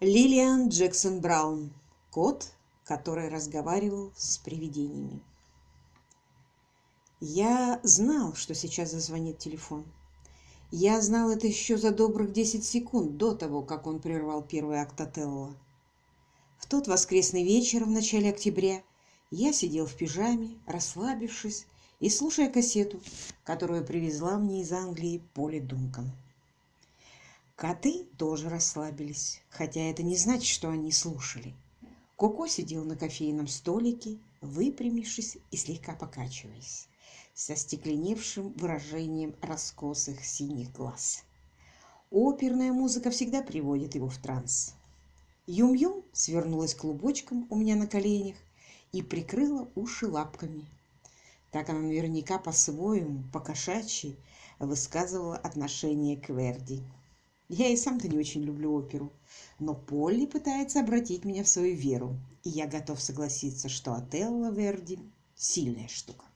Лилиан Джексон Браун. Кот, который разговаривал с привидениями. Я знал, что сейчас зазвонит телефон. Я знал это еще за добрых десять секунд до того, как он прервал первый акт Отелло. В тот воскресный вечер в начале октября я сидел в пижаме, расслабившись и слушая кассету, которую привезла мне из Англии Поли Дункан. Коты тоже расслабились, хотя это не значит, что они слушали. Коко сидел на кофейном столике, выпрямившись и слегка покачиваясь, со стекленевшим выражением раскосых синих глаз. Оперная музыка всегда приводит его в транс. Юм-Юм свернулась клубочком у меня на коленях и прикрыла уши лапками. Так она наверняка по-своему, по-кошачьи, высказывала отношение к Верди. Я и сам-то не очень люблю оперу, но Полли пытается обратить меня в свою веру, и я готов согласиться, что Отелло Верди – сильная штука.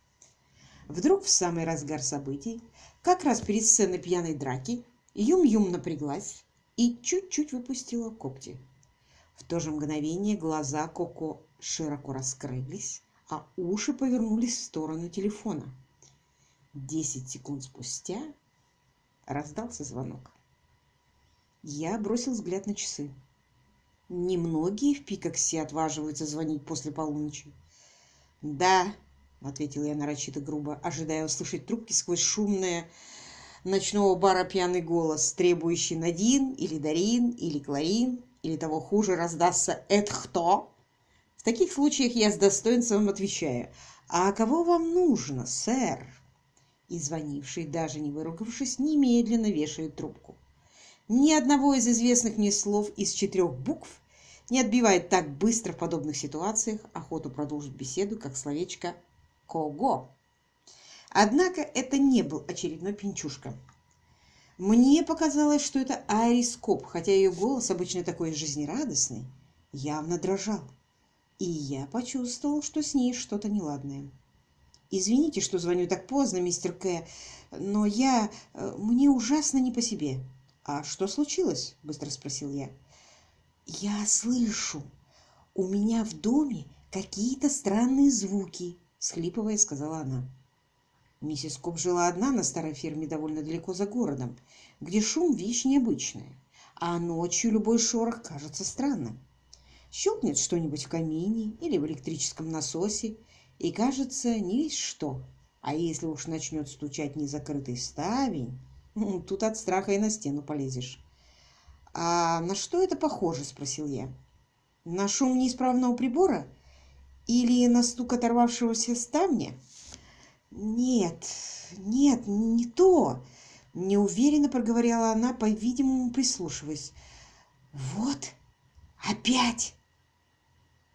Вдруг в самый разгар событий, как раз перед сценой пьяной драки, Юм-Юм напряглась и чуть-чуть выпустила когти. В то же мгновение глаза Коко широко раскрылись, а уши повернулись в сторону телефона. Десять секунд спустя раздался звонок. Я бросил взгляд на часы. Немногие в Пикоксе отваживаются звонить после полуночи. «Да», — ответил я нарочито грубо, ожидая услышать трубки сквозь шумное ночного бара пьяный голос, требующий Надин или Дарин или Кларин, или того хуже раздастся «Это кто?». В таких случаях я с достоинством отвечаю «А кого вам нужно, сэр?» И звонивший, даже не выругавшись, немедленно вешает трубку. Ни одного из известных мне слов из четырех букв не отбивает так быстро в подобных ситуациях охоту продолжить беседу, как словечко «кого». Однако это не был очередной пинчушка. Мне показалось, что это Айрис Коп, хотя ее голос, обычно такой жизнерадостный, явно дрожал. И я почувствовал, что с ней что-то неладное. «Извините, что звоню так поздно, мистер К., но я... Э, мне ужасно не по себе». «А что случилось?» – быстро спросил я. «Я слышу. У меня в доме какие-то странные звуки», – схлипывая, сказала она. Миссис Коп жила одна на старой ферме довольно далеко за городом, где шум – вещь необычная, а ночью любой шорох кажется странным. Щелкнет что-нибудь в камине или в электрическом насосе, и кажется не весь что. А если уж начнет стучать незакрытый ставень, Тут от страха и на стену полезешь. «А на что это похоже?» – спросил я. «На шум неисправного прибора? Или на стук оторвавшегося ставня?» «Нет, нет, не то!» – неуверенно проговорила она, по-видимому, прислушиваясь. «Вот, опять!»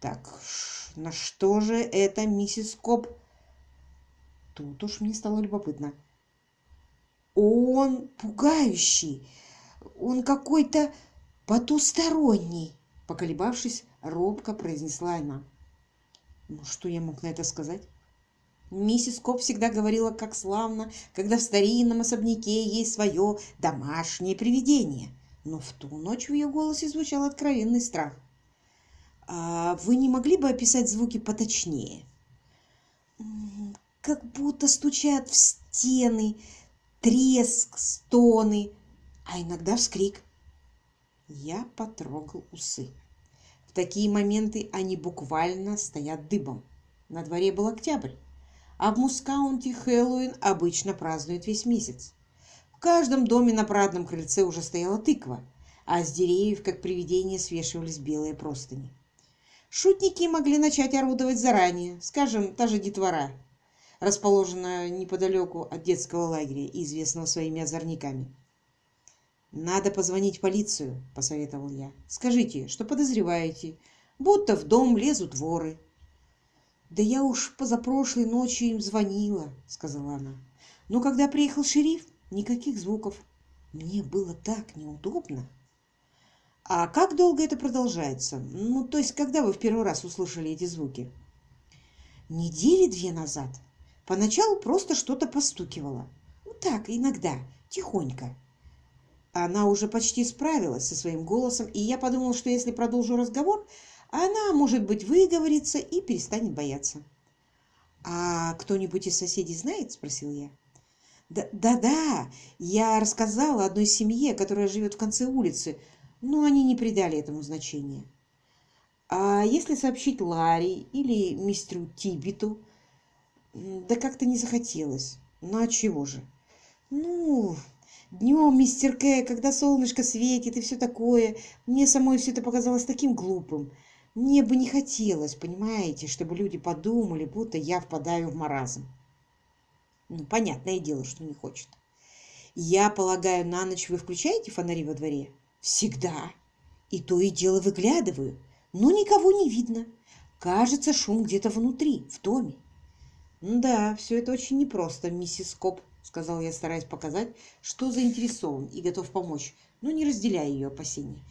«Так, на что же это, миссис Коп?» Тут уж мне стало любопытно. Он пугающий, он какой-то потусторонний, поколебавшись, робко произнесла она. Ну, что я мог на это сказать? Миссис Коп всегда говорила, как славно, когда в старинном особняке есть свое домашнее привидение. Но в ту ночь в ее голосе звучал откровенный страх. «А вы не могли бы описать звуки поточнее?» «Как будто стучат в стены, треск, стоны, а иногда вскрик. Я потрогал усы. В такие моменты они буквально стоят дыбом. На дворе был октябрь, а в Мускаунте Хэллоуин обычно празднуют весь месяц. В каждом доме на парадном крыльце уже стояла тыква, а с деревьев, как привидения, свешивались белые простыни. Шутники могли начать орудовать заранее, скажем, та же детвора – расположенная неподалеку от детского лагеря и известного своими озорниками. «Надо позвонить в полицию», — посоветовал я. «Скажите, что подозреваете, будто в дом лезут воры». «Да я уж позапрошлой ночью им звонила», — сказала она. «Но когда приехал шериф, никаких звуков. Мне было так неудобно». «А как долго это продолжается? Ну, то есть, когда вы в первый раз услышали эти звуки?» «Недели две назад», Поначалу просто что-то постукивало. Ну так, иногда, тихонько. Она уже почти справилась со своим голосом, и я подумал, что если продолжу разговор, она, может быть, выговорится и перестанет бояться. «А кто-нибудь из соседей знает?» – спросил я. «Да-да, я рассказала одной семье, которая живет в конце улицы, но они не придали этому значения. А если сообщить Ларри или мистеру Тибиту? Да как-то не захотелось. Ну а чего же? Ну, днем, мистер Кэ, когда солнышко светит и все такое, мне самой все это показалось таким глупым. Мне бы не хотелось, понимаете, чтобы люди подумали, будто я впадаю в маразм. Ну, понятное дело, что не хочет. Я полагаю, на ночь вы включаете фонари во дворе? Всегда. И то и дело выглядываю но никого не видно. Кажется, шум где-то внутри, в доме. «Да, все это очень непросто, миссис Коп», — сказал я, стараясь показать, что заинтересован и готов помочь, но не разделяя ее опасений.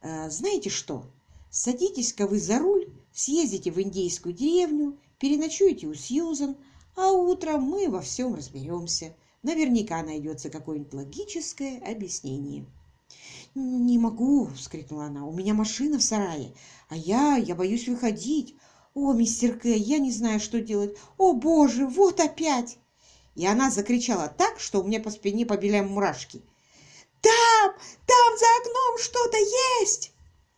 «Э, «Знаете что? Садитесь-ка вы за руль, съездите в индейскую деревню, переночуете у Сьюзан, а утром мы во всем разберемся. Наверняка найдется какое-нибудь логическое объяснение». «Не могу!» — вскрикнула она. «У меня машина в сарае, а я... я боюсь выходить. О, мистер Кэй, я не знаю, что делать. О, боже, вот опять!» И она закричала так, что у меня по спине побили мурашки. «Там! Там за окном что-то есть!»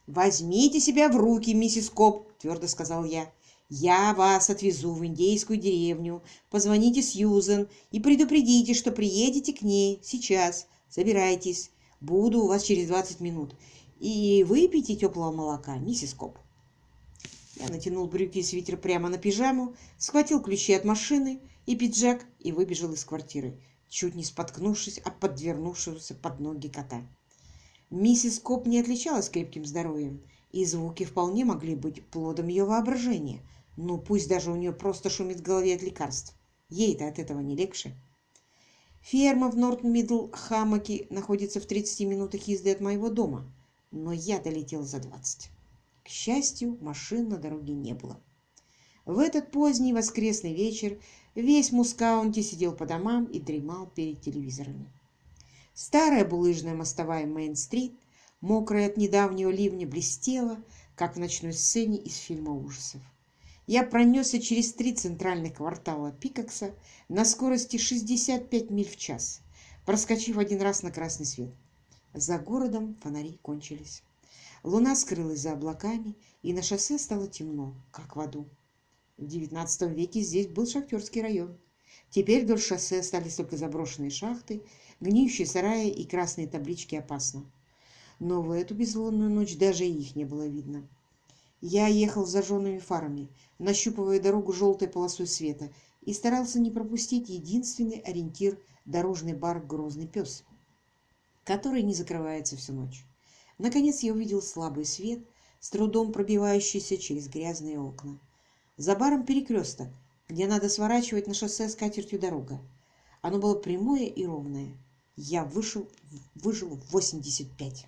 «Возьмите себя в руки, миссис Коп!» — твердо сказал я. «Я вас отвезу в индейскую деревню. Позвоните Сьюзен и предупредите, что приедете к ней сейчас. Собирайтесь. Буду у вас через 20 минут. И выпейте теплого молока, миссис Коп. Я натянул брюки и свитер прямо на пижаму, схватил ключи от машины и пиджак и выбежал из квартиры, чуть не споткнувшись от подвернувшегося под ноги кота. Миссис Коп не отличалась крепким здоровьем, и звуки вполне могли быть плодом ее воображения, но пусть даже у нее просто шумит в голове от лекарств. Ей-то от этого не легче. Ферма в Норт-Мидл-Хаммоке находится в 30 минутах езды от моего дома, но я долетел за 20. К счастью, машин на дороге не было. В этот поздний воскресный вечер весь Мускаунти сидел по домам и дремал перед телевизорами. Старая булыжная мостовая Мейн-стрит, мокрая от недавнего ливня, блестела, как в ночной сцене из фильма ужасов. Я пронесся через три центральных квартала Пикакса на скорости 65 миль в час, проскочив один раз на красный свет. За городом фонари кончились. Луна скрылась за облаками, и на шоссе стало темно, как в аду. В XIX веке здесь был шахтерский район. Теперь вдоль шоссе остались только заброшенные шахты, гниющие сараи и красные таблички «Опасно». Но в эту безлунную ночь даже их не было видно. Я ехал с зажженными фарами, нащупывая дорогу желтой полосой света, и старался не пропустить единственный ориентир дорожный бар «Грозный пес», который не закрывается всю ночь. Наконец я увидел слабый свет, с трудом пробивающийся через грязные окна. За баром перекресток, где надо сворачивать на шоссе с катертью дорога. Оно было прямое и ровное. Я вышел, выжил в 85.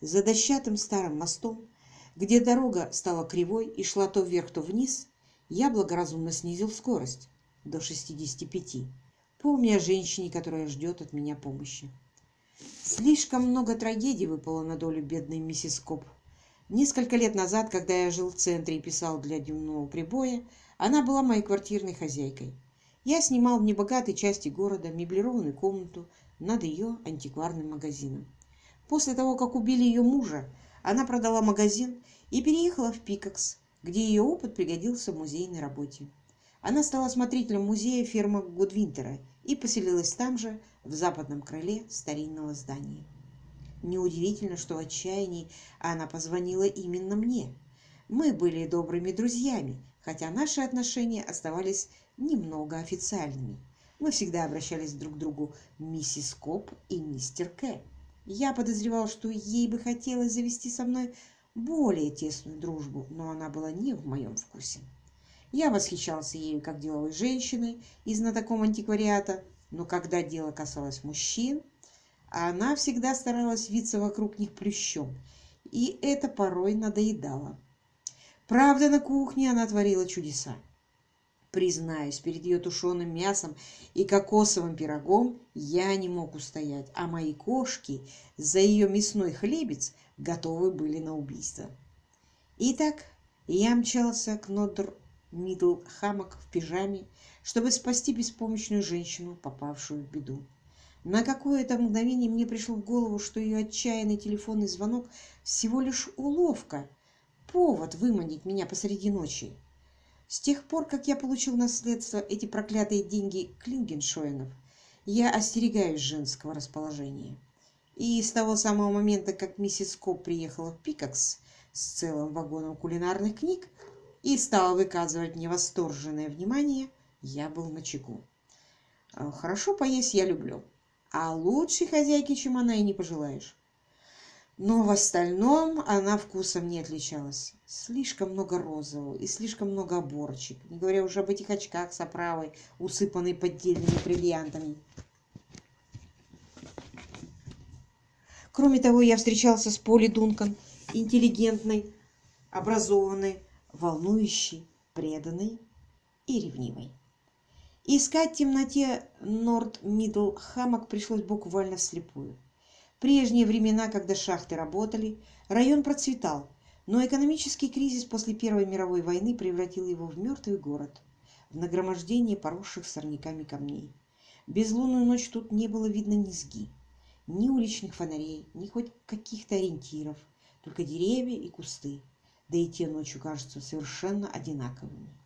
За дощатым старым мостом где дорога стала кривой и шла то вверх, то вниз, я благоразумно снизил скорость до 65, помня о женщине, которая ждет от меня помощи. Слишком много трагедий выпало на долю бедной миссис Коп. Несколько лет назад, когда я жил в центре и писал для дневного прибоя, она была моей квартирной хозяйкой. Я снимал в небогатой части города меблированную комнату над ее антикварным магазином. После того, как убили ее мужа, она продала магазин и переехала в Пикакс, где ее опыт пригодился в музейной работе. Она стала смотрителем музея фермы Гудвинтера и поселилась там же, в западном крыле старинного здания. Неудивительно, что в отчаянии она позвонила именно мне. Мы были добрыми друзьями, хотя наши отношения оставались немного официальными. Мы всегда обращались друг к другу миссис Коп и мистер К. Я подозревал, что ей бы хотелось завести со мной более тесную дружбу, но она была не в моем вкусе. Я восхищался ею как деловой женщиной и знатоком антиквариата, но когда дело касалось мужчин, она всегда старалась виться вокруг них плющом, и это порой надоедало. Правда, на кухне она творила чудеса. Признаюсь, перед ее тушеным мясом и кокосовым пирогом я не мог устоять, а мои кошки за ее мясной хлебец готовы были на убийство. Итак, я мчался к Нодр Мидл Хаммок в пижаме, чтобы спасти беспомощную женщину, попавшую в беду. На какое-то мгновение мне пришло в голову, что ее отчаянный телефонный звонок всего лишь уловка, повод выманить меня посреди ночи. С тех пор, как я получил наследство эти проклятые деньги Клингеншоинов, я остерегаюсь женского расположения. И с того самого момента, как миссис Коп приехала в Пикакс с целым вагоном кулинарных книг и стала выказывать мне восторженное внимание, я был на чеку. А, хорошо поесть я люблю, а лучшей хозяйки, чем она, и не пожелаешь. Но в остальном она вкусом не отличалась. Слишком много розового и слишком много оборочек, не говоря уже об этих очках с оправой, усыпанной поддельными бриллиантами. Кроме того, я встречался с Поли Дункан, интеллигентной, образованной, волнующей, преданной и ревнивой. Искать в темноте Норд-Мидл Хаммок пришлось буквально вслепую прежние времена, когда шахты работали, район процветал, но экономический кризис после Первой мировой войны превратил его в мертвый город, в нагромождение поросших сорняками камней. Безлунную ночь тут не было видно низги, ни уличных фонарей, ни хоть каких-то ориентиров, только деревья и кусты, да и те ночью кажутся совершенно одинаковыми.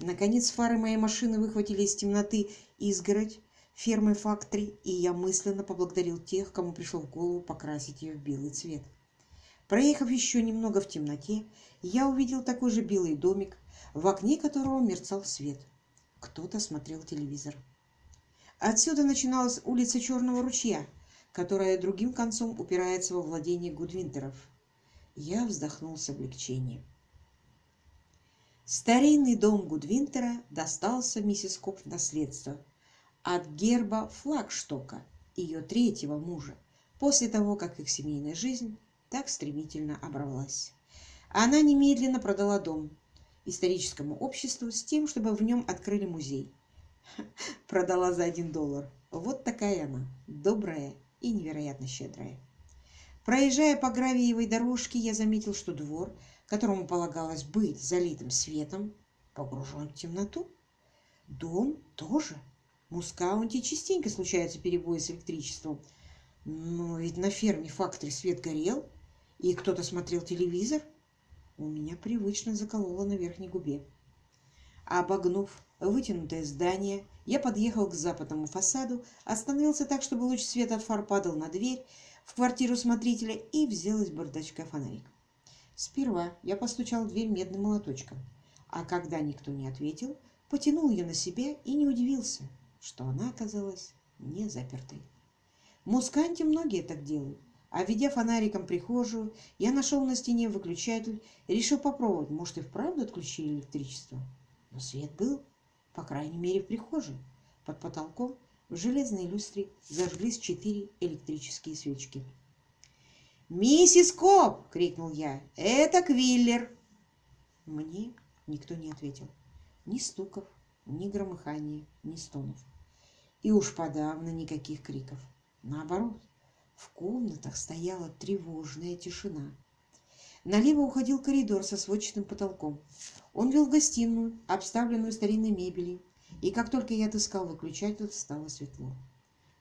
Наконец фары моей машины выхватили из темноты изгородь, фермы Фактори, и я мысленно поблагодарил тех, кому пришло в голову покрасить ее в белый цвет. Проехав еще немного в темноте, я увидел такой же белый домик, в окне которого мерцал свет. Кто-то смотрел телевизор. Отсюда начиналась улица Черного ручья, которая другим концом упирается во владение Гудвинтеров. Я вздохнул с облегчением. Старинный дом Гудвинтера достался миссис Коп в наследство – от герба Флагштока, ее третьего мужа, после того, как их семейная жизнь так стремительно оборвалась. Она немедленно продала дом историческому обществу с тем, чтобы в нем открыли музей. Продала за один доллар. Вот такая она, добрая и невероятно щедрая. Проезжая по гравиевой дорожке, я заметил, что двор, которому полагалось быть залитым светом, погружен в темноту. Дом тоже в Мускаунте частенько случаются перебои с электричеством. Но ведь на ферме факторе свет горел, и кто-то смотрел телевизор. У меня привычно закололо на верхней губе. Обогнув вытянутое здание, я подъехал к западному фасаду, остановился так, чтобы луч света от фар падал на дверь в квартиру смотрителя и взял из бардачка фонарик. Сперва я постучал в дверь медным молоточком, а когда никто не ответил, потянул ее на себя и не удивился – что она оказалась не запертой. В Мусканте многие так делают. А ведя фонариком прихожую, я нашел на стене выключатель и решил попробовать, может и вправду отключили электричество. Но свет был, по крайней мере, в прихожей. Под потолком в железной люстре зажглись четыре электрические свечки. «Миссис Коп!» — крикнул я. «Это Квиллер!» Мне никто не ответил. Ни стуков, ни громыхания, ни стонов. И уж подавно никаких криков. Наоборот, в комнатах стояла тревожная тишина. Налево уходил коридор со сводчатым потолком. Он вел в гостиную, обставленную старинной мебелью, и как только я отыскал выключатель, стало светло.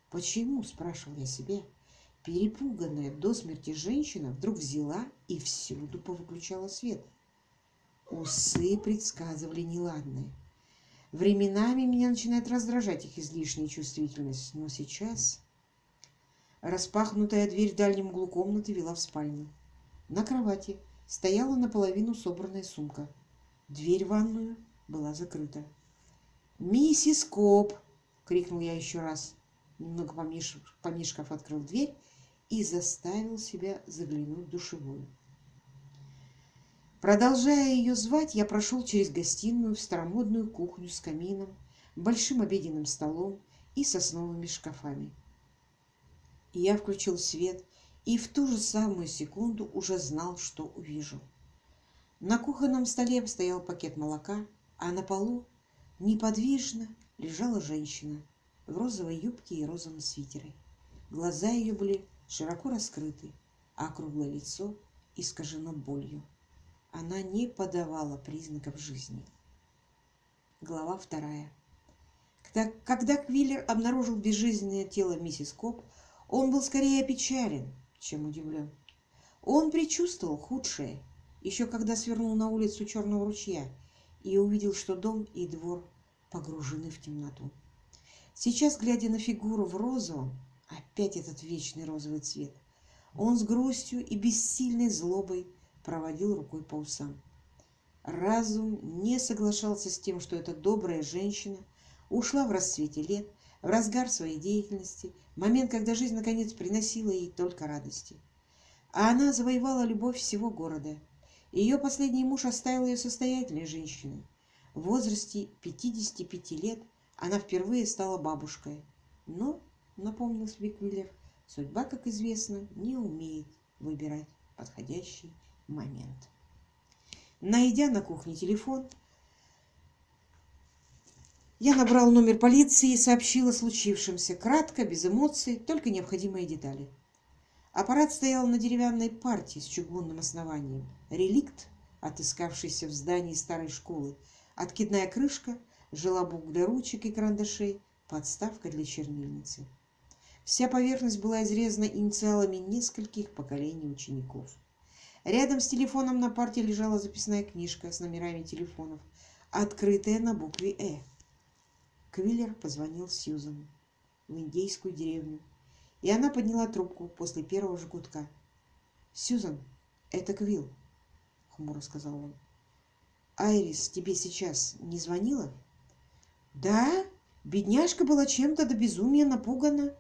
«Почему?» – спрашивал я себя. Перепуганная до смерти женщина вдруг взяла и всюду повыключала свет. Усы предсказывали неладное. Временами меня начинает раздражать их излишняя чувствительность, но сейчас... Распахнутая дверь в дальнем углу комнаты вела в спальню. На кровати стояла наполовину собранная сумка. Дверь в ванную была закрыта. «Миссис Коп!» — крикнул я еще раз. Немного помешков открыл дверь и заставил себя заглянуть в душевую. Продолжая ее звать, я прошел через гостиную в старомодную кухню с камином, большим обеденным столом и сосновыми шкафами. Я включил свет и в ту же самую секунду уже знал, что увижу. На кухонном столе стоял пакет молока, а на полу неподвижно лежала женщина в розовой юбке и розовом свитере. Глаза ее были широко раскрыты, а круглое лицо искажено болью. Она не подавала признаков жизни. Глава вторая. Когда, Квиллер обнаружил безжизненное тело миссис Коп, он был скорее опечален, чем удивлен. Он предчувствовал худшее, еще когда свернул на улицу Черного ручья и увидел, что дом и двор погружены в темноту. Сейчас, глядя на фигуру в розовом, опять этот вечный розовый цвет, он с грустью и бессильной злобой проводил рукой по усам. Разум не соглашался с тем, что эта добрая женщина ушла в расцвете лет, в разгар своей деятельности, момент, когда жизнь наконец приносила ей только радости. А она завоевала любовь всего города. Ее последний муж оставил ее состоятельной женщиной. В возрасте 55 лет она впервые стала бабушкой. Но, напомнил Свиквиллер, судьба, как известно, не умеет выбирать подходящий момент. Найдя на кухне телефон, я набрал номер полиции и сообщил о случившемся, кратко, без эмоций, только необходимые детали. Аппарат стоял на деревянной партии с чугунным основанием. Реликт, отыскавшийся в здании старой школы. Откидная крышка, желобок для ручек и карандашей, подставка для чернильницы. Вся поверхность была изрезана инициалами нескольких поколений учеников. Рядом с телефоном на парте лежала записная книжка с номерами телефонов, открытая на букве «Э». Квиллер позвонил Сьюзан в индейскую деревню и она подняла трубку после первого жгутка. «Сьюзан, это Квилл», — хмуро сказал он. «Айрис тебе сейчас не звонила?» «Да, бедняжка была чем-то до безумия напугана.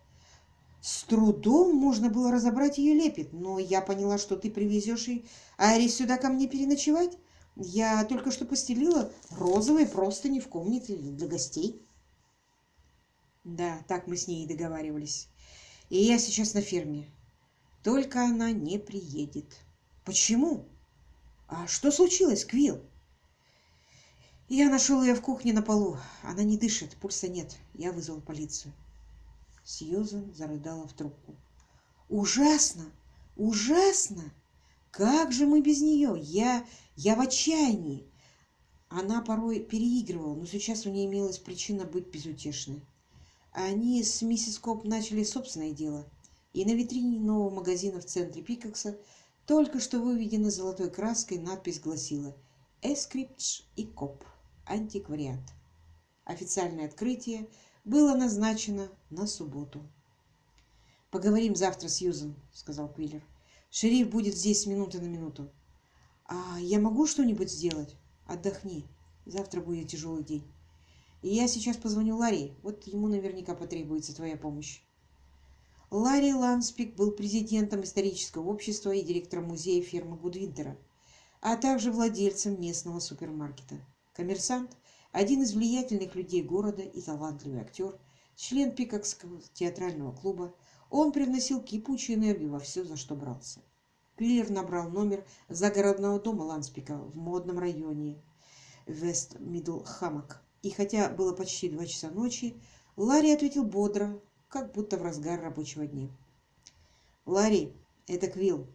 С трудом можно было разобрать ее лепет, но я поняла, что ты привезешь и Айрис сюда ко мне переночевать. Я только что постелила розовые простыни в комнате для гостей». «Да, так мы с ней и договаривались». И я сейчас на ферме. Только она не приедет. Почему? А что случилось, Квилл? Я нашел ее в кухне на полу. Она не дышит, пульса нет. Я вызвал полицию. Сьюзан зарыдала в трубку. Ужасно! Ужасно! Как же мы без нее? Я, я в отчаянии. Она порой переигрывала, но сейчас у нее имелась причина быть безутешной. Они с миссис Коп начали собственное дело, и на витрине нового магазина в центре Пикакса только что выведена золотой краской надпись гласила «Эскриптш и Коп. Антиквариат». Официальное открытие было назначено на субботу. «Поговорим завтра с Юзом», — сказал Квиллер. «Шериф будет здесь минуты на минуту». «А я могу что-нибудь сделать?» «Отдохни. Завтра будет тяжелый день». И я сейчас позвоню Ларри, вот ему наверняка потребуется твоя помощь. Ларри Ланспик был президентом исторического общества и директором музея фермы Гудвинтера, а также владельцем местного супермаркета. Коммерсант – один из влиятельных людей города и талантливый актер, член Пикакского театрального клуба, он привносил кипучую энергию во все, за что брался. Квиллер набрал номер загородного дома Ланспика в модном районе Вест-Мидл-Хаммок и хотя было почти два часа ночи, Ларри ответил бодро, как будто в разгар рабочего дня. «Ларри, это Квилл.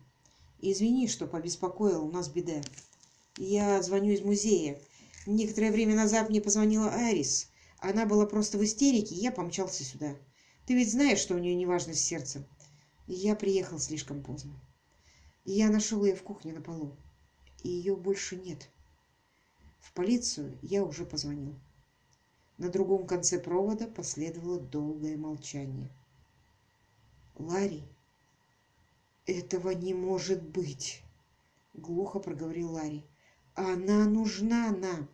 Извини, что побеспокоил, у нас беда. Я звоню из музея. Некоторое время назад мне позвонила Айрис. Она была просто в истерике, я помчался сюда. Ты ведь знаешь, что у нее неважно с сердцем. Я приехал слишком поздно. Я нашел ее в кухне на полу. И ее больше нет. В полицию я уже позвонил. На другом конце провода последовало долгое молчание. «Ларри, этого не может быть!» — глухо проговорил Ларри. «Она нужна нам!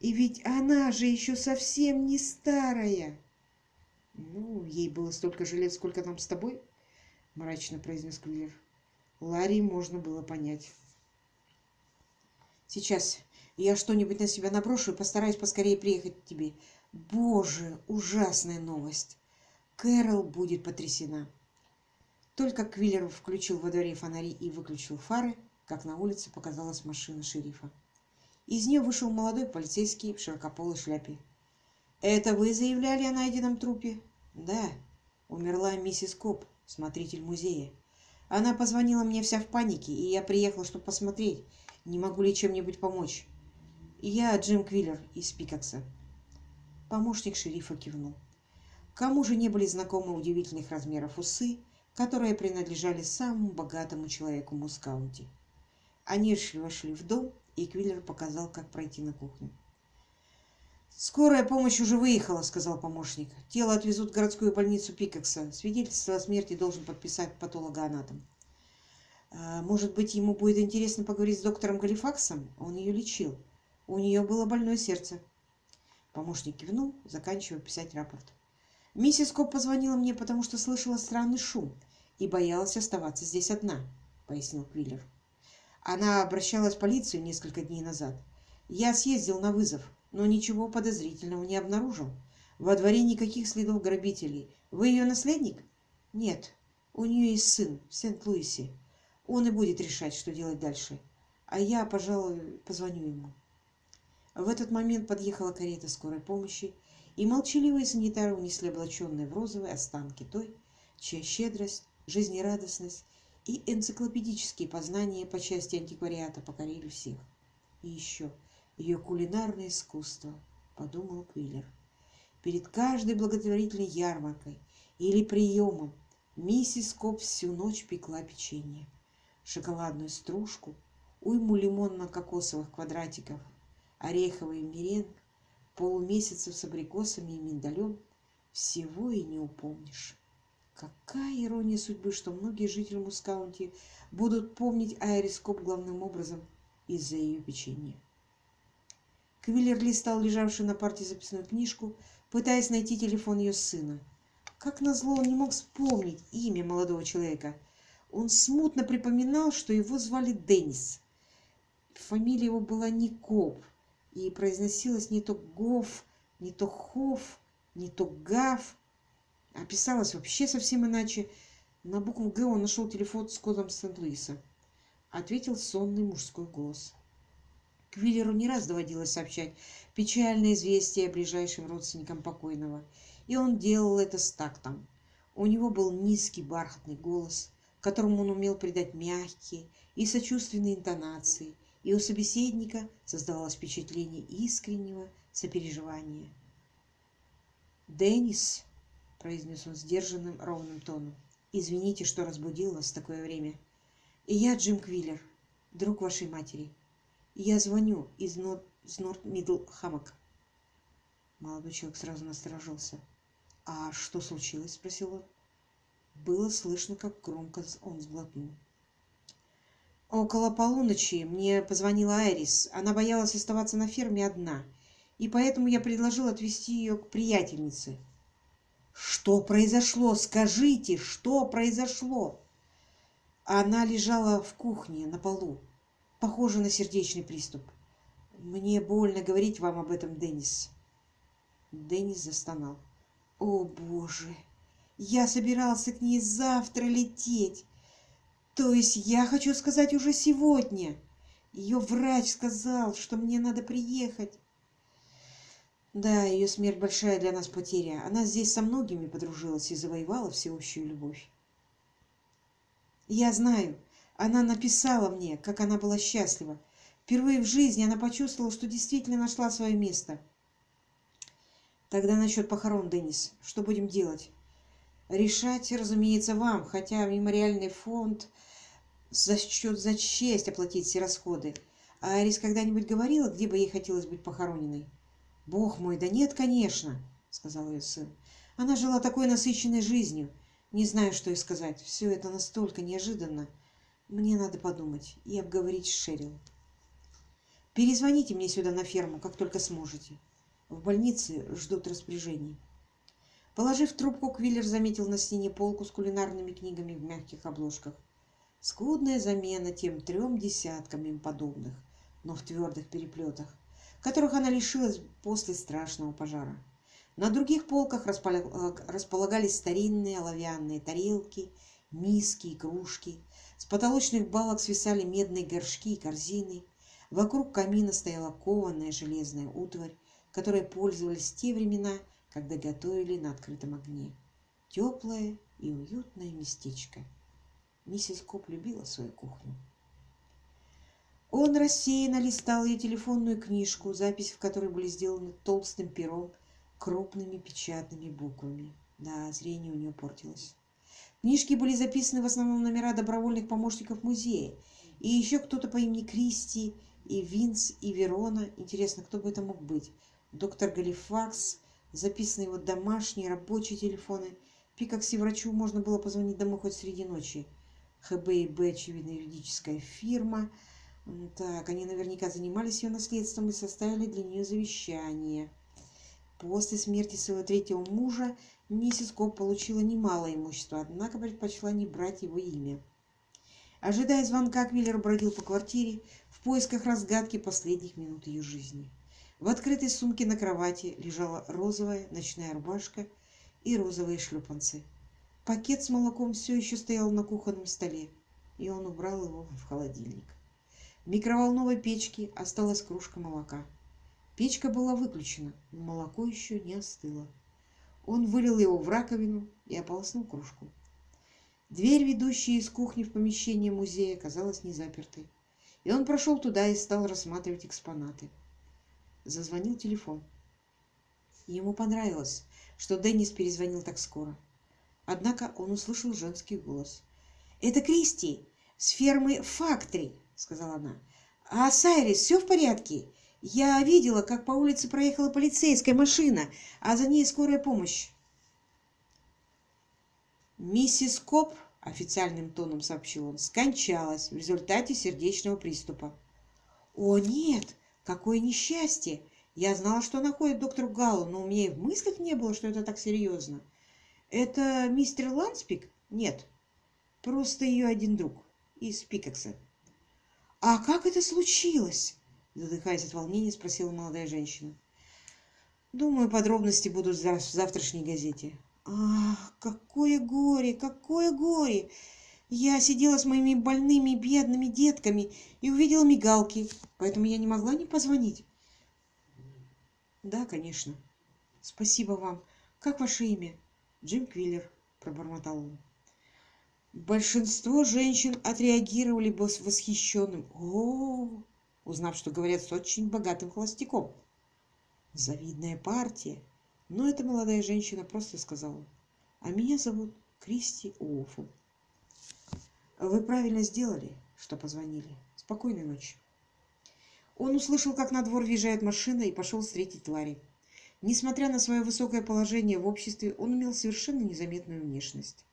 И ведь она же еще совсем не старая!» «Ну, ей было столько же лет, сколько нам с тобой?» — мрачно произнес Квиллер. Ларри можно было понять. «Сейчас я что-нибудь на себя наброшу и постараюсь поскорее приехать к тебе. Боже, ужасная новость. Кэрол будет потрясена. Только Квиллер включил во дворе фонари и выключил фары, как на улице показалась машина шерифа. Из нее вышел молодой полицейский в широкополой шляпе. «Это вы заявляли о найденном трупе?» «Да. Умерла миссис Коп, смотритель музея. Она позвонила мне вся в панике, и я приехал, чтобы посмотреть, не могу ли чем-нибудь помочь. Я Джим Квиллер из Пикакса». Помощник шерифа кивнул. Кому же не были знакомы удивительных размеров усы, которые принадлежали самому богатому человеку Мускаунти? Они вошли в дом, и Квиллер показал, как пройти на кухню. «Скорая помощь уже выехала», — сказал помощник. «Тело отвезут в городскую больницу Пикакса. Свидетельство о смерти должен подписать патологоанатом». А, «Может быть, ему будет интересно поговорить с доктором Галифаксом? Он ее лечил. У нее было больное сердце». Помощник кивнул, заканчивая писать рапорт. «Миссис Коп позвонила мне, потому что слышала странный шум и боялась оставаться здесь одна», — пояснил Квиллер. «Она обращалась в полицию несколько дней назад. Я съездил на вызов, но ничего подозрительного не обнаружил. Во дворе никаких следов грабителей. Вы ее наследник? Нет. У нее есть сын в Сент-Луисе. Он и будет решать, что делать дальше. А я, пожалуй, позвоню ему. В этот момент подъехала карета скорой помощи, и молчаливые санитары унесли облаченные в розовые останки той, чья щедрость, жизнерадостность и энциклопедические познания по части антиквариата покорили всех. И еще – ее кулинарное искусство, подумал Квиллер. Перед каждой благотворительной ярмаркой или приемом миссис Коп всю ночь пекла печенье, шоколадную стружку, уйму лимонно-кокосовых квадратиков, ореховый меренг, полумесяцев с абрикосами и миндалем, всего и не упомнишь. Какая ирония судьбы, что многие жители Мускаунти будут помнить Айрис Коп главным образом из-за ее печенья. Квиллер листал лежавшую на парте записную книжку, пытаясь найти телефон ее сына. Как назло, он не мог вспомнить имя молодого человека. Он смутно припоминал, что его звали Деннис. Фамилия его была не Коп, и произносилась не то Гоф, не то Хоф, не то Гав, а писалась вообще совсем иначе. На букву «Г» он нашел телефон с кодом Сент-Луиса. Ответил сонный мужской голос. Квиллеру не раз доводилось сообщать печальное известие о ближайшем родственникам покойного, и он делал это с тактом. У него был низкий бархатный голос, которому он умел придать мягкие и сочувственные интонации, и у собеседника создавалось впечатление искреннего сопереживания. «Деннис», — произнес он сдержанным ровным тоном, — «извините, что разбудил вас в такое время. И я Джим Квиллер, друг вашей матери». Я звоню из Норт Мидл Хаммок. Молодой человек сразу насторожился. «А что случилось?» – спросил он. Было слышно, как громко он сглотнул. Около полуночи мне позвонила Айрис. Она боялась оставаться на ферме одна, и поэтому я предложил отвезти ее к приятельнице. «Что произошло? Скажите, что произошло?» Она лежала в кухне на полу. Похоже на сердечный приступ. Мне больно говорить вам об этом, Деннис. Деннис застонал. О, Боже! Я собирался к ней завтра лететь. То есть я хочу сказать уже сегодня. Ее врач сказал, что мне надо приехать. Да, ее смерть большая для нас потеря. Она здесь со многими подружилась и завоевала всеобщую любовь. Я знаю, она написала мне, как она была счастлива. Впервые в жизни она почувствовала, что действительно нашла свое место. Тогда насчет похорон, Деннис. Что будем делать? Решать, разумеется, вам, хотя мемориальный фонд за счет за честь оплатить все расходы. А Арис когда-нибудь говорила, где бы ей хотелось быть похороненной? Бог мой, да нет, конечно, сказал ее сын. Она жила такой насыщенной жизнью. Не знаю, что и сказать. Все это настолько неожиданно. Мне надо подумать и обговорить с Шерил. Перезвоните мне сюда на ферму, как только сможете. В больнице ждут распоряжений. Положив трубку, Квиллер заметил на стене полку с кулинарными книгами в мягких обложках. Скудная замена тем трем десяткам им подобных, но в твердых переплетах, которых она лишилась после страшного пожара. На других полках располагались старинные оловянные тарелки, миски и кружки, с потолочных балок свисали медные горшки и корзины. Вокруг камина стояла кованая железная утварь, которой пользовались в те времена, когда готовили на открытом огне. Теплое и уютное местечко. Миссис Коп любила свою кухню. Он рассеянно листал ее телефонную книжку, запись в которой были сделаны толстым пером, крупными печатными буквами. Да, зрение у нее портилось. Книжки были записаны в основном номера добровольных помощников музея, и еще кто-то по имени Кристи, и Винс, и Верона. Интересно, кто бы это мог быть? Доктор Галифакс, записаны его домашние, рабочие телефоны. Пикакси врачу можно было позвонить домой хоть среди ночи. ХБ и Б, очевидно, юридическая фирма. Так, они наверняка занимались ее наследством и составили для нее завещание. После смерти своего третьего мужа миссис Коп получила немало имущества, однако предпочла не брать его имя. Ожидая звонка, Квиллер бродил по квартире в поисках разгадки последних минут ее жизни. В открытой сумке на кровати лежала розовая ночная рубашка и розовые шлепанцы. Пакет с молоком все еще стоял на кухонном столе, и он убрал его в холодильник. Микроволновой печке осталась кружка молока. Печка была выключена, но молоко еще не остыло. Он вылил его в раковину и ополоснул кружку. Дверь, ведущая из кухни в помещение музея, казалась незапертой, и он прошел туда и стал рассматривать экспонаты. Зазвонил телефон. Ему понравилось, что Деннис перезвонил так скоро. Однако он услышал женский голос. «Это Кристи с фермы Фактри», — сказала она. «А Сайрис, все в порядке? Я видела, как по улице проехала полицейская машина, а за ней скорая помощь». «Миссис Коп», — официальным тоном сообщил он, — скончалась в результате сердечного приступа. «О, нет! Какое несчастье! Я знала, что она ходит доктору Галлу, но у меня и в мыслях не было, что это так серьезно. Это мистер Ланспик? Нет, просто ее один друг из Пикекса. А как это случилось? Задыхаясь от волнения, спросила молодая женщина. Думаю, подробности будут в завтрашней газете. Ах, какое горе, какое горе! Я сидела с моими больными бедными детками и увидела мигалки, поэтому я не могла не позвонить. Да, конечно. Спасибо вам. Как ваше имя? Джим Квиллер, пробормотал он. Большинство женщин отреагировали бы с восхищенным «О!», узнав, что говорят с очень богатым холостяком. Завидная партия. Но эта молодая женщина просто сказала «А меня зовут Кристи Уофл». «Вы правильно сделали, что позвонили. Спокойной ночи». Он услышал, как на двор въезжает машина, и пошел встретить Ларри. Несмотря на свое высокое положение в обществе, он имел совершенно незаметную внешность.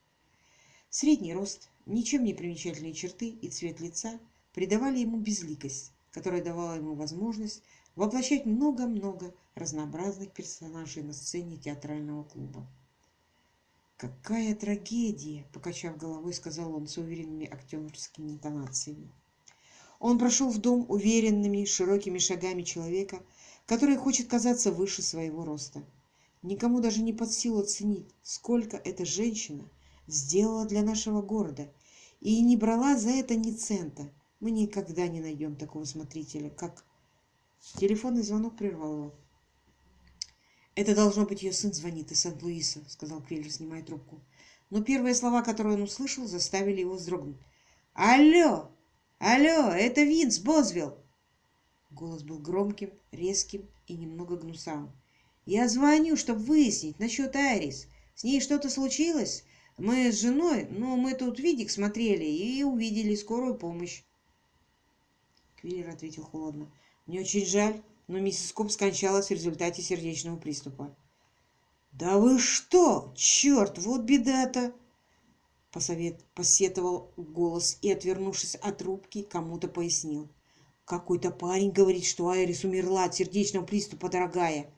Средний рост, ничем не примечательные черты и цвет лица придавали ему безликость, которая давала ему возможность воплощать много-много разнообразных персонажей на сцене театрального клуба. «Какая трагедия!» – покачав головой, сказал он с уверенными актерскими интонациями. Он прошел в дом уверенными, широкими шагами человека, который хочет казаться выше своего роста. Никому даже не под силу оценить, сколько эта женщина сделала для нашего города, и не брала за это ни цента. Мы никогда не найдем такого смотрителя, как... Телефонный звонок прервал его. «Это должно быть ее сын звонит из Сент-Луиса», — сказал Квиллер, снимая трубку. Но первые слова, которые он услышал, заставили его вздрогнуть. «Алло! Алло! Это Винс Бозвилл!» Голос был громким, резким и немного гнусавым. «Я звоню, чтобы выяснить насчет Айрис. С ней что-то случилось? Мы с женой, ну, мы тут видик смотрели и увидели скорую помощь». Квиллер ответил холодно. «Мне очень жаль, но миссис Коп скончалась в результате сердечного приступа». «Да вы что? Черт, вот беда-то!» Посовет, посетовал голос и, отвернувшись от трубки, кому-то пояснил. Какой-то парень говорит, что Айрис умерла от сердечного приступа, дорогая.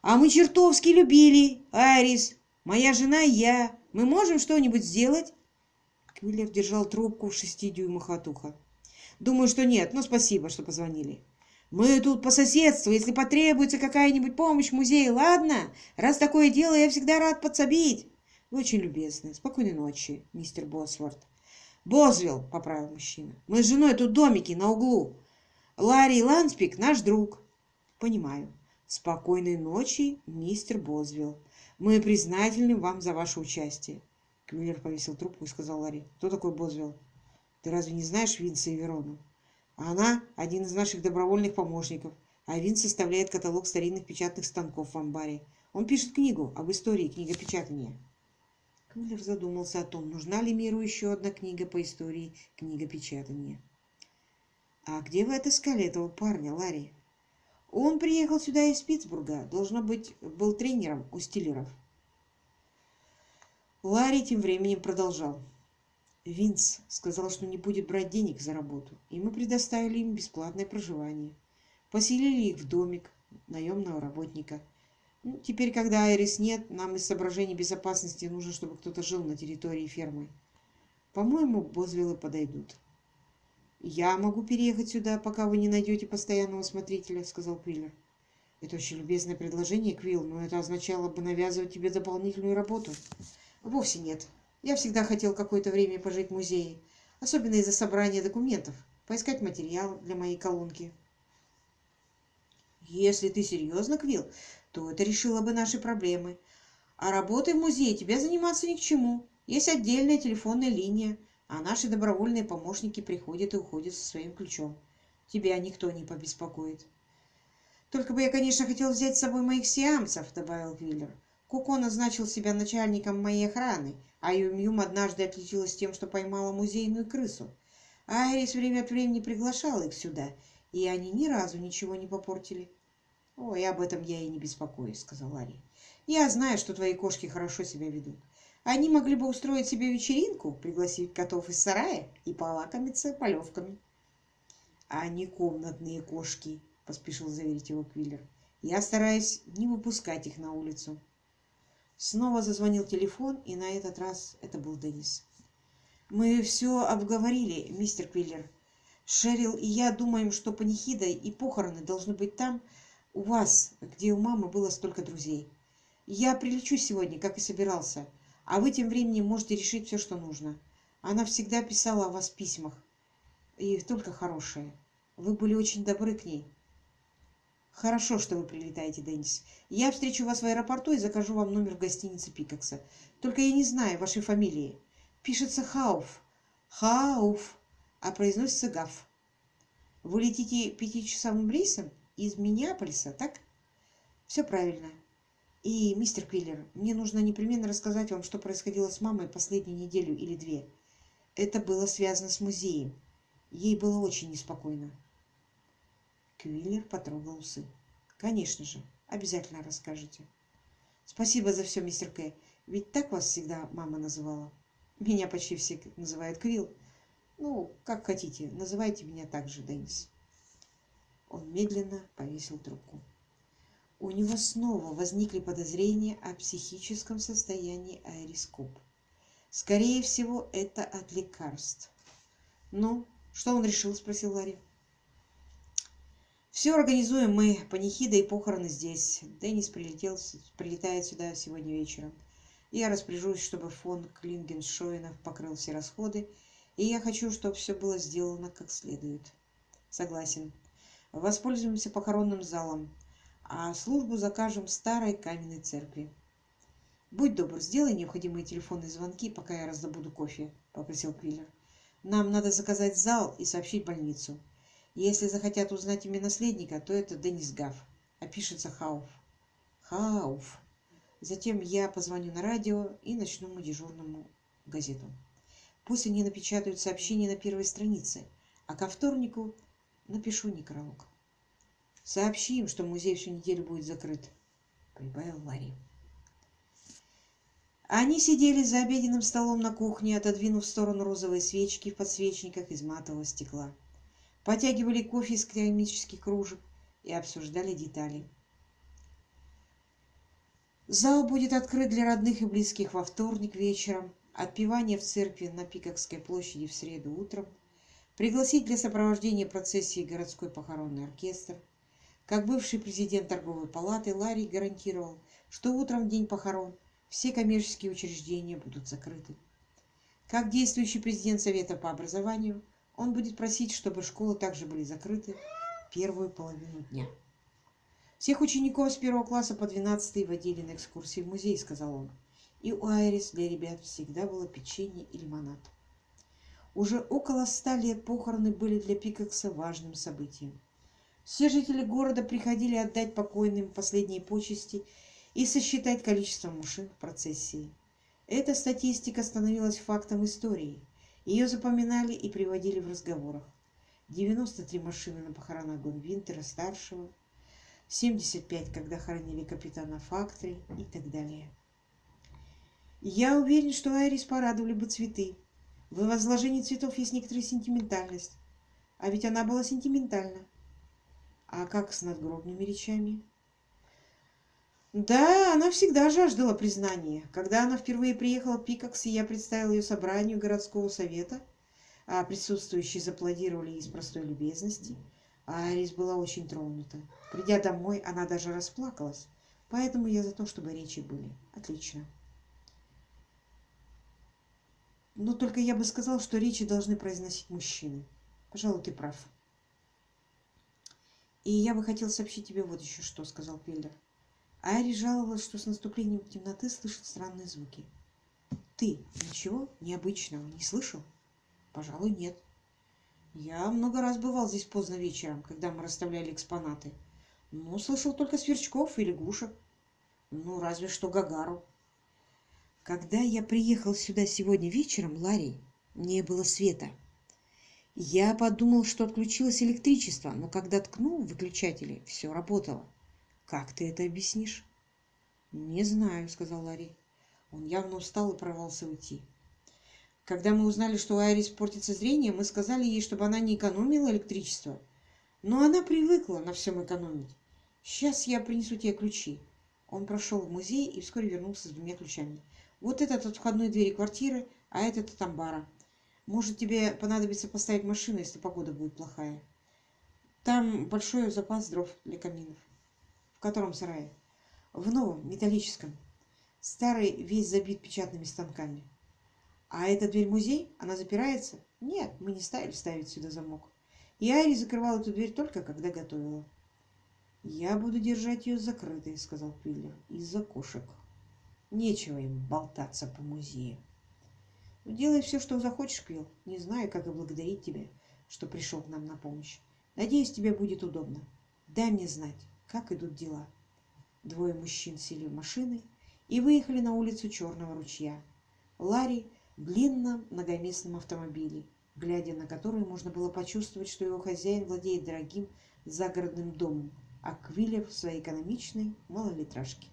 А мы чертовски любили Айрис, моя жена и я. Мы можем что-нибудь сделать? Квиллер держал трубку в шести дюймах от уха. Думаю, что нет, но спасибо, что позвонили. Мы тут по соседству, если потребуется какая-нибудь помощь в ладно? Раз такое дело, я всегда рад подсобить. Вы очень любезны. Спокойной ночи, мистер Босворд. Бозвилл, поправил мужчина. Мы с женой тут домики на углу. Ларри Ланспик наш друг. Понимаю. Спокойной ночи, мистер Бозвилл. Мы признательны вам за ваше участие. Квиллер повесил трубку и сказал Ларри. Кто такой Бозвилл? Ты разве не знаешь Винса и Верону? Она один из наших добровольных помощников, а Вин составляет каталог старинных печатных станков в амбаре. Он пишет книгу об истории книгопечатания. Квиллер задумался о том, нужна ли миру еще одна книга по истории книгопечатания. «А где вы отыскали этого парня, Ларри?» «Он приехал сюда из Питтсбурга. Должно быть, был тренером у стиллеров». Ларри тем временем продолжал. Винс сказал, что не будет брать денег за работу, и мы предоставили им бесплатное проживание. Поселили их в домик наемного работника. Ну, теперь, когда Айрис нет, нам из соображений безопасности нужно, чтобы кто-то жил на территории фермы. По-моему, Бозвиллы подойдут. «Я могу переехать сюда, пока вы не найдете постоянного смотрителя», — сказал Квиллер. «Это очень любезное предложение, Квилл, но это означало бы навязывать тебе дополнительную работу». «Вовсе нет. Я всегда хотел какое-то время пожить в музее, особенно из-за собрания документов, поискать материал для моей колонки. Если ты серьезно, Квилл, то это решило бы наши проблемы. А работой в музее тебе заниматься ни к чему. Есть отдельная телефонная линия, а наши добровольные помощники приходят и уходят со своим ключом. Тебя никто не побеспокоит. Только бы я, конечно, хотел взять с собой моих сиамцев, добавил Квиллер. Куко назначил себя начальником моей охраны, а Юм-Юм однажды отличилась тем, что поймала музейную крысу. Айрис время от времени приглашал их сюда, и они ни разу ничего не попортили. — Ой, об этом я и не беспокоюсь, — сказал Ларри. — Я знаю, что твои кошки хорошо себя ведут. Они могли бы устроить себе вечеринку, пригласить котов из сарая и полакомиться полевками. — Они комнатные кошки, — поспешил заверить его Квиллер. — Я стараюсь не выпускать их на улицу. Снова зазвонил телефон, и на этот раз это был Денис. «Мы все обговорили, мистер Квиллер. Шерил и я думаем, что панихида и похороны должны быть там, у вас, где у мамы было столько друзей. Я прилечу сегодня, как и собирался, а вы тем временем можете решить все, что нужно. Она всегда писала о вас письмах, и только хорошие. Вы были очень добры к ней. Хорошо, что вы прилетаете, Деннис. Я встречу вас в аэропорту и закажу вам номер в гостинице Пикакса. Только я не знаю вашей фамилии. Пишется Хауф. Хауф. А произносится Гаф. Вы летите пятичасовым рейсом из Миннеаполиса, так? Все правильно. И, мистер Квиллер, мне нужно непременно рассказать вам, что происходило с мамой последнюю неделю или две. Это было связано с музеем. Ей было очень неспокойно. Квиллер потрогал усы. «Конечно же, обязательно расскажете». «Спасибо за все, мистер К. Ведь так вас всегда мама называла. Меня почти все называют Квилл. Ну, как хотите, называйте меня так же, Деннис». Он медленно повесил трубку. У него снова возникли подозрения о психическом состоянии Айрископ. Скорее всего, это от лекарств. «Ну, что он решил?» – спросил Ларри. Все организуем мы, панихида и похороны здесь. Деннис прилетел, прилетает сюда сегодня вечером. Я распоряжусь, чтобы фон Клингеншоинов покрыл все расходы, и я хочу, чтобы все было сделано как следует. Согласен. Воспользуемся похоронным залом, а службу закажем в старой каменной церкви. «Будь добр, сделай необходимые телефонные звонки, пока я раздобуду кофе», — попросил Квиллер. «Нам надо заказать зал и сообщить больницу. Если захотят узнать имя наследника, то это Денис Гав, а пишется Хауф. Хауф. Затем я позвоню на радио и начну дежурному газету. Пусть они напечатают сообщение на первой странице, а ко вторнику напишу некролог. Сообщи им, что музей всю неделю будет закрыт, прибавил Ларри. Они сидели за обеденным столом на кухне, отодвинув в сторону розовые свечки в подсвечниках из матового стекла потягивали кофе из керамических кружек и обсуждали детали. Зал будет открыт для родных и близких во вторник вечером, отпевание в церкви на Пикокской площади в среду утром, пригласить для сопровождения процессии городской похоронный оркестр. Как бывший президент торговой палаты Ларри гарантировал, что утром в день похорон все коммерческие учреждения будут закрыты. Как действующий президент Совета по образованию – он будет просить, чтобы школы также были закрыты первую половину дня. Всех учеников с первого класса по двенадцатый водили на экскурсии в музей, сказал он. И у Айрис для ребят всегда было печенье и лимонад. Уже около ста лет похороны были для Пикакса важным событием. Все жители города приходили отдать покойным последние почести и сосчитать количество машин в процессии. Эта статистика становилась фактом истории. Ее запоминали и приводили в разговорах. 93 машины на похоронах Гонвинтера-старшего, 75, когда хоронили капитана Фактри и так далее. Я уверен, что Айрис порадовали бы цветы. В возложении цветов есть некоторая сентиментальность. А ведь она была сентиментальна. А как с надгробными речами? Да, она всегда жаждала признания. Когда она впервые приехала в Пикакс, и я представил ее собранию городского совета, а присутствующие зааплодировали из простой любезности, а Арис была очень тронута. Придя домой, она даже расплакалась. Поэтому я за то, чтобы речи были. Отлично. Но только я бы сказал, что речи должны произносить мужчины. Пожалуй, ты прав. И я бы хотел сообщить тебе вот еще что, сказал Пиллер. Айри жаловалась, что с наступлением темноты слышит странные звуки. Ты ничего необычного не слышал? Пожалуй, нет. Я много раз бывал здесь поздно вечером, когда мы расставляли экспонаты. Но слышал только сверчков и лягушек. Ну, разве что Гагару. Когда я приехал сюда сегодня вечером, Ларри, не было света. Я подумал, что отключилось электричество, но когда ткнул в выключатели, все работало. Как ты это объяснишь? Не знаю, сказал Ларри. Он явно устал и порвался уйти. Когда мы узнали, что у Айрис портится зрение, мы сказали ей, чтобы она не экономила электричество. Но она привыкла на всем экономить. Сейчас я принесу тебе ключи. Он прошел в музей и вскоре вернулся с двумя ключами. Вот этот от входной двери квартиры, а этот от амбара. Может, тебе понадобится поставить машину, если погода будет плохая. Там большой запас дров для каминов. В котором сарае? В новом, металлическом. Старый весь забит печатными станками. А эта дверь-музей? Она запирается? Нет, мы не стали ставить сюда замок. И Айри закрывала эту дверь только когда готовила. «Я буду держать ее закрытой», — сказал Пиллер, — «из-за кошек. Нечего им болтаться по музею». Делай все, что захочешь, Квилл. Не знаю, как и благодарить тебя, что пришел к нам на помощь. Надеюсь, тебе будет удобно. Дай мне знать, как идут дела. Двое мужчин сели в машины и выехали на улицу Черного ручья. Ларри в длинном многоместном автомобиле, глядя на который можно было почувствовать, что его хозяин владеет дорогим загородным домом, а Квиллер в своей экономичной малолитражке.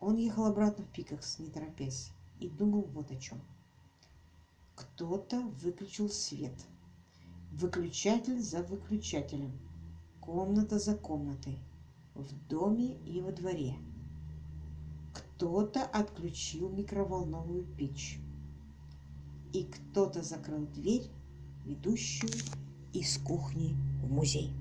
Он ехал обратно в Пикакс, не торопясь, и думал вот о чем. Кто-то выключил свет. Выключатель за выключателем. Комната за комнатой. В доме и во дворе. Кто-то отключил микроволновую печь и кто-то закрыл дверь, ведущую из кухни в музей.